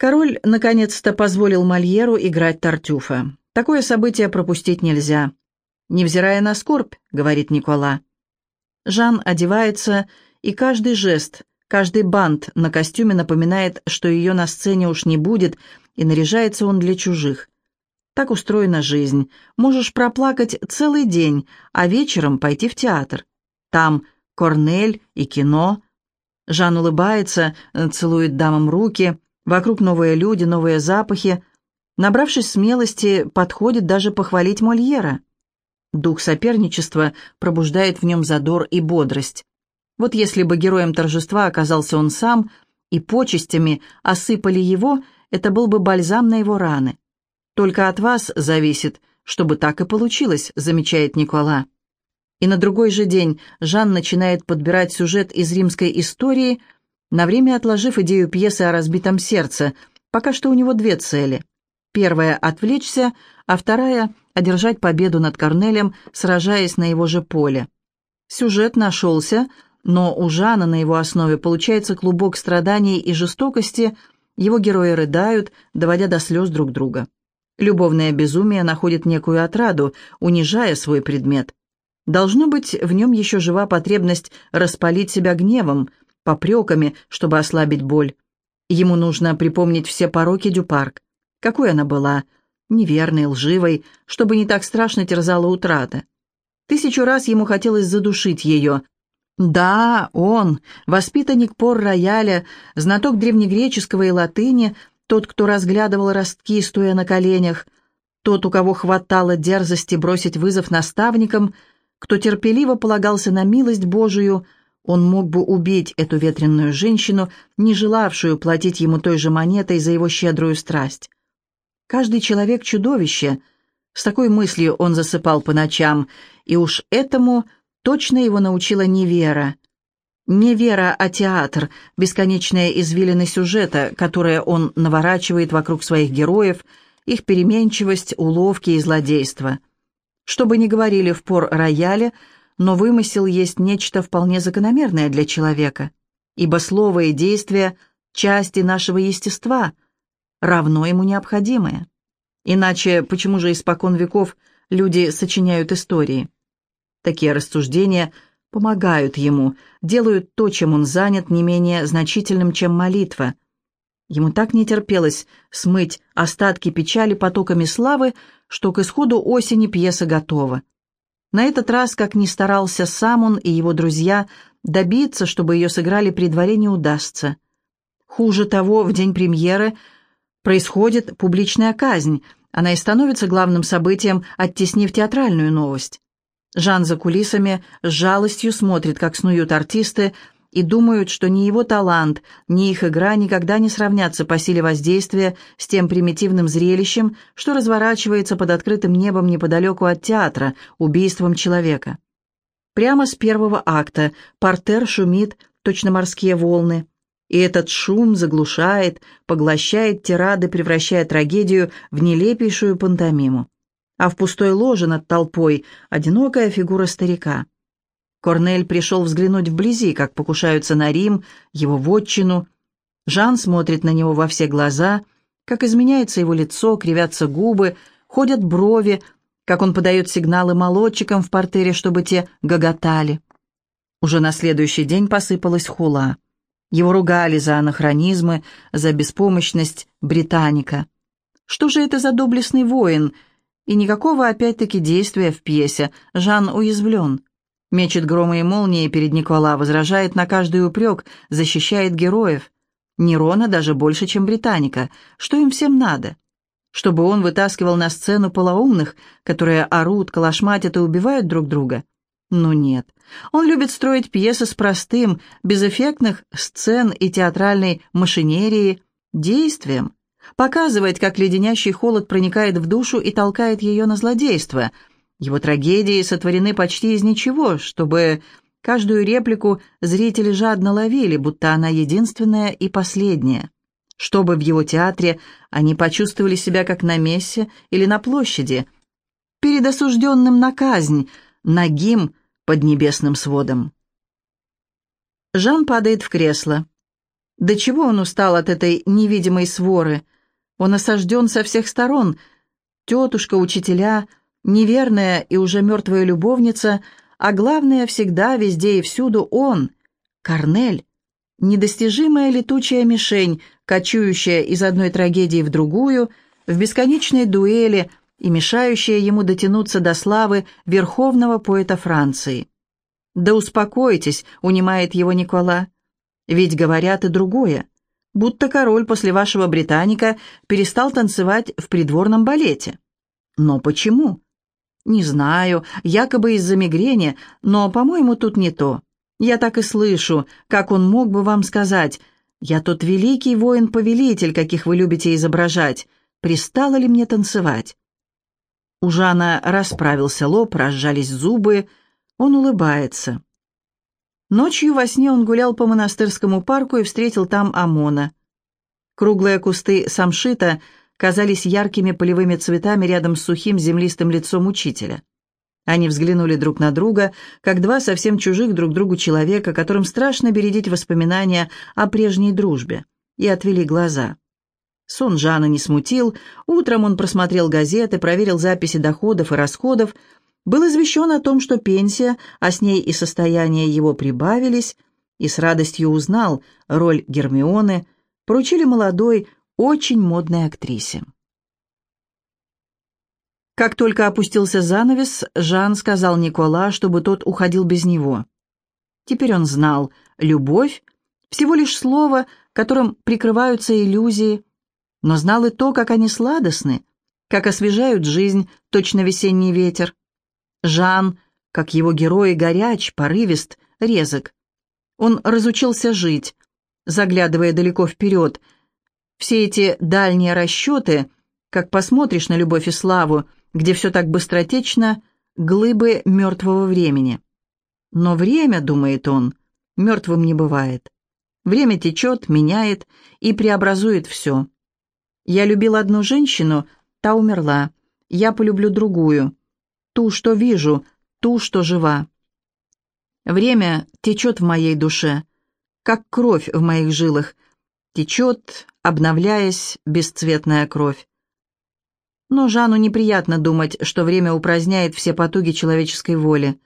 Король наконец-то позволил Мольеру играть Тартюфа. Такое событие пропустить нельзя. «Невзирая на скорбь», — говорит Никола. Жан одевается, и каждый жест, каждый бант на костюме напоминает, что ее на сцене уж не будет, и наряжается он для чужих. Так устроена жизнь. Можешь проплакать целый день, а вечером пойти в театр. Там Корнель и кино. Жан улыбается, целует дамам руки. Вокруг новые люди, новые запахи. Набравшись смелости, подходит даже похвалить Мольера. Дух соперничества пробуждает в нем задор и бодрость. Вот если бы героем торжества оказался он сам, и почестями осыпали его, это был бы бальзам на его раны. «Только от вас зависит, чтобы так и получилось», — замечает Никола. И на другой же день Жан начинает подбирать сюжет из римской истории, на время отложив идею пьесы о разбитом сердце. Пока что у него две цели. Первая — отвлечься, а вторая — одержать победу над Корнелем, сражаясь на его же поле. Сюжет нашелся, но у Жана на его основе получается клубок страданий и жестокости, его герои рыдают, доводя до слез друг друга. Любовное безумие находит некую отраду, унижая свой предмет. Должно быть, в нем еще жива потребность распалить себя гневом, попреками, чтобы ослабить боль. Ему нужно припомнить все пороки Дюпарк. Какой она была? Неверной, лживой, чтобы не так страшно терзала утрата. Тысячу раз ему хотелось задушить ее. Да, он, воспитанник пор-рояля, знаток древнегреческого и латыни, тот, кто разглядывал ростки, стоя на коленях, тот, у кого хватало дерзости бросить вызов наставникам, кто терпеливо полагался на милость Божию, он мог бы убить эту ветренную женщину, не желавшую платить ему той же монетой за его щедрую страсть. Каждый человек — чудовище. С такой мыслью он засыпал по ночам, и уж этому точно его научила не вера. Не вера, а театр, бесконечная извилины сюжета, которые он наворачивает вокруг своих героев, их переменчивость, уловки и злодейства. Что бы ни говорили в пор рояле, но вымысел есть нечто вполне закономерное для человека, ибо слово и действие — части нашего естества — равно ему необходимое. Иначе почему же испокон веков люди сочиняют истории? Такие рассуждения помогают ему, делают то, чем он занят, не менее значительным, чем молитва. Ему так не терпелось смыть остатки печали потоками славы, что к исходу осени пьеса готова. На этот раз, как ни старался сам он и его друзья, добиться, чтобы ее сыграли при дворе не удастся. Хуже того, в день премьеры – происходит публичная казнь. Она и становится главным событием, оттеснив театральную новость. Жан за кулисами с жалостью смотрит, как снуют артисты, и думают, что ни его талант, ни их игра никогда не сравнятся по силе воздействия с тем примитивным зрелищем, что разворачивается под открытым небом неподалеку от театра, убийством человека. Прямо с первого акта портер шумит, точно морские волны. И этот шум заглушает, поглощает тирады, превращая трагедию в нелепейшую пантомиму. А в пустой ложе над толпой одинокая фигура старика. Корнель пришел взглянуть вблизи, как покушаются на Рим, его вотчину. Жан смотрит на него во все глаза, как изменяется его лицо, кривятся губы, ходят брови, как он подает сигналы молодчикам в портере, чтобы те гоготали. Уже на следующий день посыпалась хула. Его ругали за анахронизмы, за беспомощность британика. Что же это за доблестный воин? И никакого опять-таки действия в пьесе. Жан уязвлен. Мечет громы и молнии перед Никола, возражает на каждый упрек, защищает героев. Нерона даже больше, чем британика. Что им всем надо? Чтобы он вытаскивал на сцену полоумных, которые орут, калашматят и убивают друг друга? Ну нет. Он любит строить пьесы с простым, без эффектных сцен и театральной машинерии, действием. Показывать, как леденящий холод проникает в душу и толкает ее на злодейство. Его трагедии сотворены почти из ничего, чтобы каждую реплику зрители жадно ловили, будто она единственная и последняя. Чтобы в его театре они почувствовали себя как на мессе или на площади, перед осужденным на казнь, нагим, под небесным сводом. Жан падает в кресло. До чего он устал от этой невидимой своры? Он осажден со всех сторон. Тетушка, учителя, неверная и уже мертвая любовница, а главное, всегда, везде и всюду он, Корнель. Недостижимая летучая мишень, кочующая из одной трагедии в другую, в бесконечной дуэли и мешающая ему дотянуться до славы верховного поэта Франции. «Да успокойтесь», — унимает его Никола. «Ведь говорят и другое, будто король после вашего британика перестал танцевать в придворном балете». «Но почему?» «Не знаю, якобы из-за мигрени, но, по-моему, тут не то. Я так и слышу, как он мог бы вам сказать, «Я тот великий воин-повелитель, каких вы любите изображать. Пристало ли мне танцевать?» У Жана расправился лоб, разжались зубы, он улыбается. Ночью во сне он гулял по монастырскому парку и встретил там Амона. Круглые кусты самшита казались яркими полевыми цветами рядом с сухим землистым лицом учителя. Они взглянули друг на друга, как два совсем чужих друг другу человека, которым страшно бередить воспоминания о прежней дружбе, и отвели глаза. Сон Жана не смутил, утром он просмотрел газеты, проверил записи доходов и расходов, был извещен о том, что пенсия, а с ней и состояние его прибавились, и с радостью узнал роль Гермионы, поручили молодой, очень модной актрисе. Как только опустился занавес, Жан сказал Никола, чтобы тот уходил без него. Теперь он знал, любовь — всего лишь слово, которым прикрываются иллюзии, но знал и то, как они сладостны, как освежают жизнь точно весенний ветер. Жан, как его герой, горяч, порывист, резок. Он разучился жить, заглядывая далеко вперед. Все эти дальние расчеты, как посмотришь на любовь и славу — где все так быстротечно, глыбы мертвого времени. Но время, думает он, мертвым не бывает. Время течет, меняет и преобразует все. Я любил одну женщину, та умерла. Я полюблю другую. Ту, что вижу, ту, что жива. Время течет в моей душе, как кровь в моих жилах. Течет, обновляясь, бесцветная кровь. Но Жану неприятно думать, что время упраздняет все потуги человеческой воли.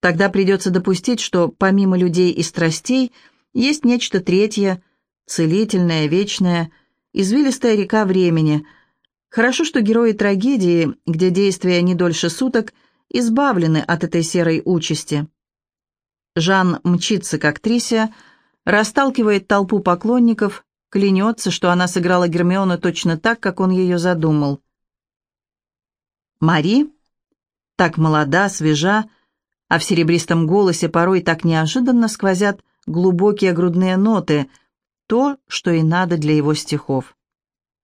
Тогда придется допустить, что помимо людей и страстей есть нечто третье, целительное, вечное, извилистая река времени. Хорошо, что герои трагедии, где действия не дольше суток, избавлены от этой серой участи. Жан мчится к актрисе, расталкивает толпу поклонников, клянется, что она сыграла Гермиону точно так, как он ее задумал. Мари, так молода, свежа, а в серебристом голосе порой так неожиданно сквозят глубокие грудные ноты, то, что и надо для его стихов.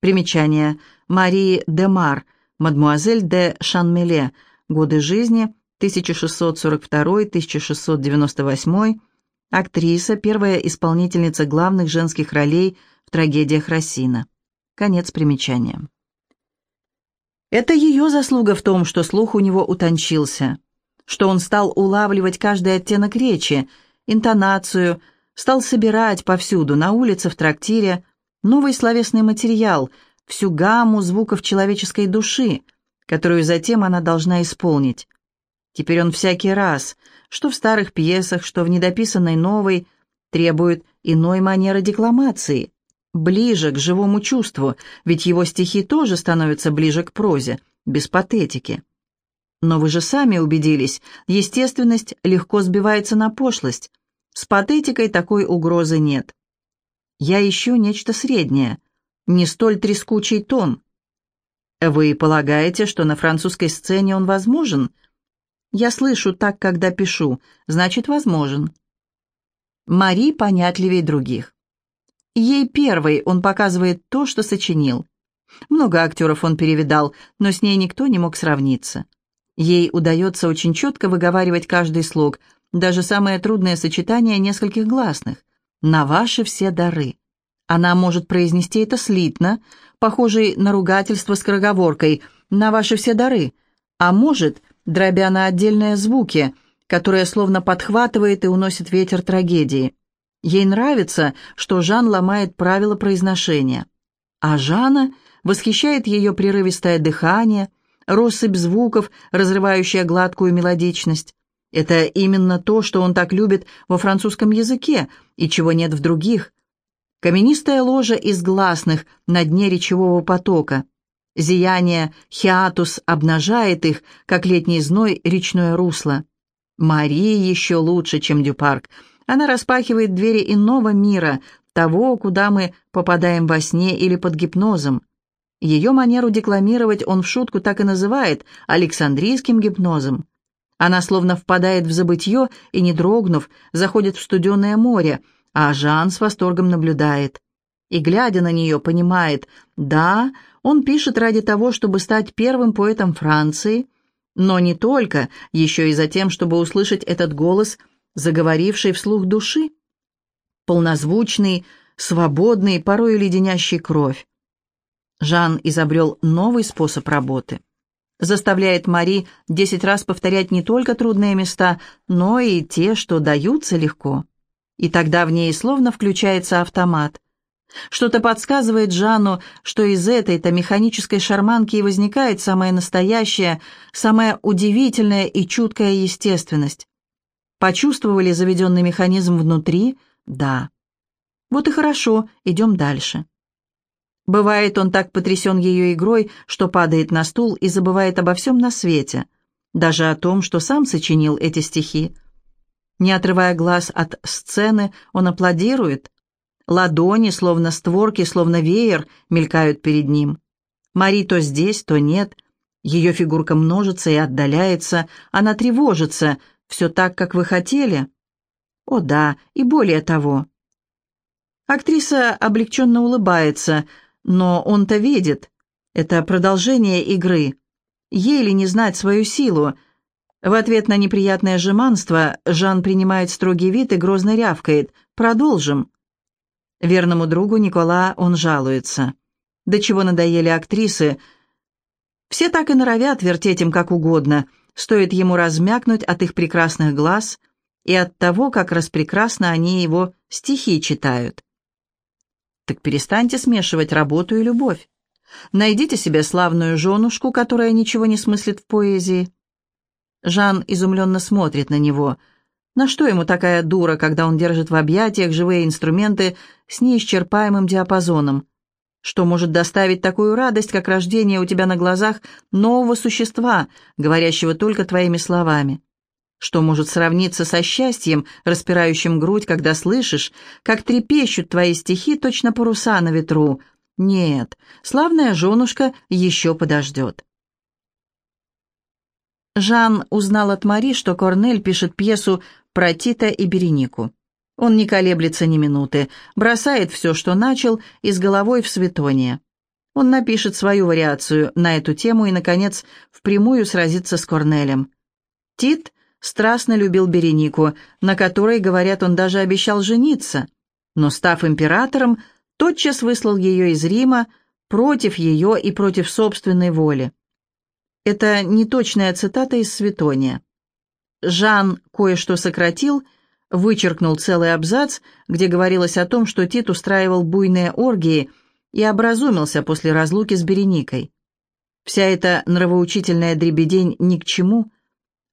Примечание. Марии де Мар, мадмуазель де Шанмеле, годы жизни 1642-1698, актриса, первая исполнительница главных женских ролей в трагедиях Рассина. Конец примечания. Это ее заслуга в том, что слух у него утончился, что он стал улавливать каждый оттенок речи, интонацию, стал собирать повсюду, на улице, в трактире, новый словесный материал, всю гамму звуков человеческой души, которую затем она должна исполнить. Теперь он всякий раз, что в старых пьесах, что в недописанной новой, требует иной манеры декламации, ближе к живому чувству, ведь его стихи тоже становятся ближе к прозе, без патетики. Но вы же сами убедились, естественность легко сбивается на пошлость. С патетикой такой угрозы нет. Я ищу нечто среднее, не столь трескучий тон. Вы полагаете, что на французской сцене он возможен? Я слышу так, когда пишу, значит, возможен. Мари понятливей других. Ей первой он показывает то, что сочинил. Много актеров он перевидал, но с ней никто не мог сравниться. Ей удается очень четко выговаривать каждый слог, даже самое трудное сочетание нескольких гласных. «На ваши все дары». Она может произнести это слитно, похожей на ругательство с скороговоркой «на ваши все дары», а может, дробя на отдельные звуки, которые словно подхватывает и уносит ветер трагедии. Ей нравится, что Жан ломает правила произношения. А Жана восхищает ее прерывистое дыхание, россыпь звуков, разрывающая гладкую мелодичность. Это именно то, что он так любит во французском языке и чего нет в других. Каменистая ложа из гласных на дне речевого потока. Зияние хиатус обнажает их, как летний зной речное русло. Мария еще лучше, чем Дюпарк. Она распахивает двери иного мира, того, куда мы попадаем во сне или под гипнозом. Ее манеру декламировать он в шутку так и называет «Александрийским гипнозом». Она словно впадает в забытье и, не дрогнув, заходит в студеное море, а Жан с восторгом наблюдает. И, глядя на нее, понимает, да, он пишет ради того, чтобы стать первым поэтом Франции, но не только, еще и за тем, чтобы услышать этот голос, заговоривший вслух души. Полнозвучный, свободный, порой леденящий кровь. Жан изобрел новый способ работы. Заставляет Мари десять раз повторять не только трудные места, но и те, что даются легко. И тогда в ней словно включается автомат. Что-то подсказывает Жанну, что из этой-то механической шарманки и возникает самая настоящая, самая удивительная и чуткая естественность. Почувствовали заведенный механизм внутри? Да. Вот и хорошо, идем дальше. Бывает, он так потрясен ее игрой, что падает на стул и забывает обо всем на свете, даже о том, что сам сочинил эти стихи. Не отрывая глаз от сцены, он аплодирует. Ладони, словно створки, словно веер, мелькают перед ним. Мари то здесь, то нет. Ее фигурка множится и отдаляется, она тревожится. Все так, как вы хотели? О да, и более того. Актриса облегченно улыбается – но он-то видит. Это продолжение игры. Ей ли не знать свою силу? В ответ на неприятное жеманство Жан принимает строгий вид и грозно рявкает. «Продолжим». Верному другу Никола он жалуется. До чего надоели актрисы. Все так и норовят вертеть им как угодно. Стоит ему размякнуть от их прекрасных глаз и от того, как распрекрасно они его стихи читают. Так перестаньте смешивать работу и любовь. Найдите себе славную женушку, которая ничего не смыслит в поэзии. Жан изумленно смотрит на него. На что ему такая дура, когда он держит в объятиях живые инструменты с неисчерпаемым диапазоном? Что может доставить такую радость, как рождение у тебя на глазах нового существа, говорящего только твоими словами? Что может сравниться со счастьем, распирающим грудь, когда слышишь, как трепещут твои стихи точно паруса на ветру? Нет, славная женушка еще подождет. Жан узнал от Мари, что Корнель пишет пьесу про Тита и Беренику. Он не колеблется ни минуты, бросает все, что начал, и с головой в светония. Он напишет свою вариацию на эту тему и, наконец, впрямую сразится с Корнелем. Тит страстно любил Беренику, на которой, говорят, он даже обещал жениться. Но, став императором, тотчас выслал ее из Рима против ее и против собственной воли. Это неточная цитата из Светония. Жан кое-что сократил, вычеркнул целый абзац, где говорилось о том, что Тит устраивал буйные оргии и образумился после разлуки с Береникой. Вся эта нравоучительная дребедень ни к чему –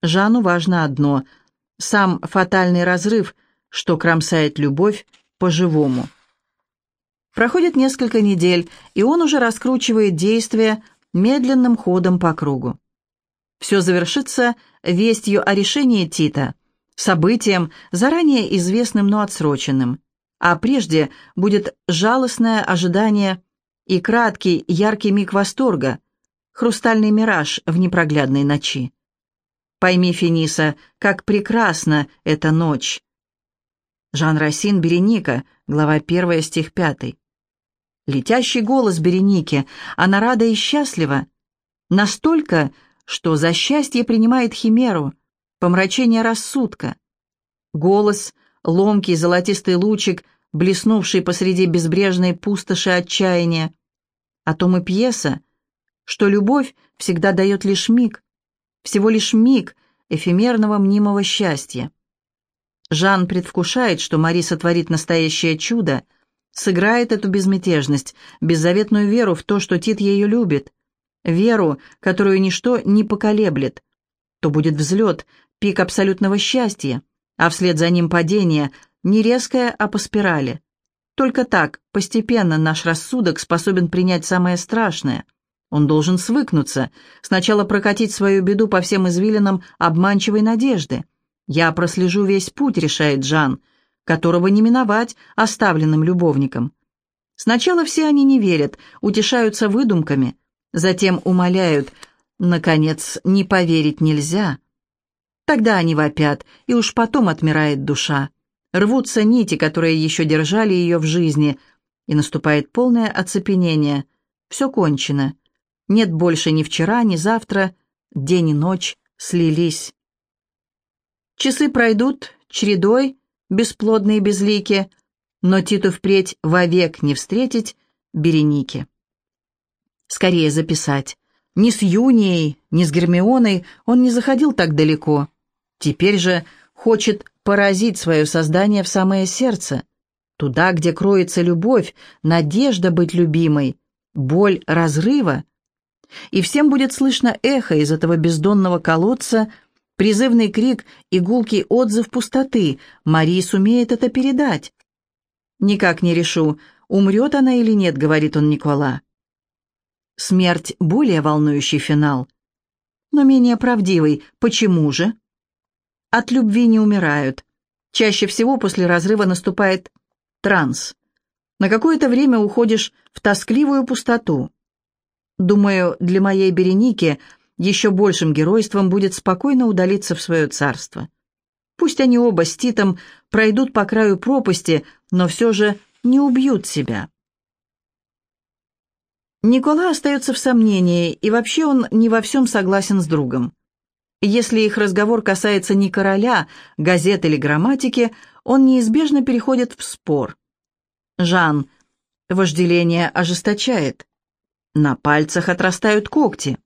Жану важно одно — сам фатальный разрыв, что кромсает любовь по-живому. Проходит несколько недель, и он уже раскручивает действия медленным ходом по кругу. Все завершится вестью о решении Тита, событием, заранее известным, но отсроченным. А прежде будет жалостное ожидание и краткий, яркий миг восторга, хрустальный мираж в непроглядной ночи. Пойми, Финиса, как прекрасна эта ночь. Жан Рассин, Береника, глава 1, стих 5. Летящий голос Береники, она рада и счастлива. Настолько, что за счастье принимает химеру, помрачение рассудка. Голос, ломкий золотистый лучик, блеснувший посреди безбрежной пустоши отчаяния. О том и пьеса, что любовь всегда дает лишь миг, всего лишь миг эфемерного мнимого счастья. Жан предвкушает, что Мари сотворит настоящее чудо, сыграет эту безмятежность, беззаветную веру в то, что Тит ее любит, веру, которую ничто не поколеблет. То будет взлет, пик абсолютного счастья, а вслед за ним падение, не резкое, а по спирали. Только так, постепенно, наш рассудок способен принять самое страшное. Он должен свыкнуться, сначала прокатить свою беду по всем извилинам обманчивой надежды – «Я прослежу весь путь», — решает Жан, которого не миновать оставленным любовником. Сначала все они не верят, утешаются выдумками, затем умоляют, наконец, не поверить нельзя. Тогда они вопят, и уж потом отмирает душа. Рвутся нити, которые еще держали ее в жизни, и наступает полное оцепенение. Все кончено. Нет больше ни вчера, ни завтра, день и ночь слились. Часы пройдут чередой, бесплодные безлики, но Титу впредь вовек не встретить Береники. Скорее записать. Ни с Юнией, ни с Гермионой он не заходил так далеко. Теперь же хочет поразить свое создание в самое сердце, туда, где кроется любовь, надежда быть любимой, боль разрыва. И всем будет слышно эхо из этого бездонного колодца – Призывный крик и гулкий отзыв пустоты. Мари сумеет это передать. «Никак не решу, умрет она или нет», — говорит он Никола. Смерть — более волнующий финал, но менее правдивый. Почему же? От любви не умирают. Чаще всего после разрыва наступает транс. На какое-то время уходишь в тоскливую пустоту. Думаю, для моей Береники еще большим геройством будет спокойно удалиться в свое царство. Пусть они оба с Титом пройдут по краю пропасти, но все же не убьют себя. Никола остается в сомнении, и вообще он не во всем согласен с другом. Если их разговор касается не короля, газет или грамматики, он неизбежно переходит в спор. Жан, вожделение ожесточает. На пальцах отрастают когти.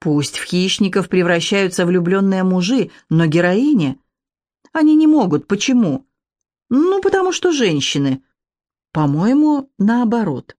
Пусть в хищников превращаются влюбленные мужи, но героини... Они не могут. Почему? Ну, потому что женщины. По-моему, наоборот.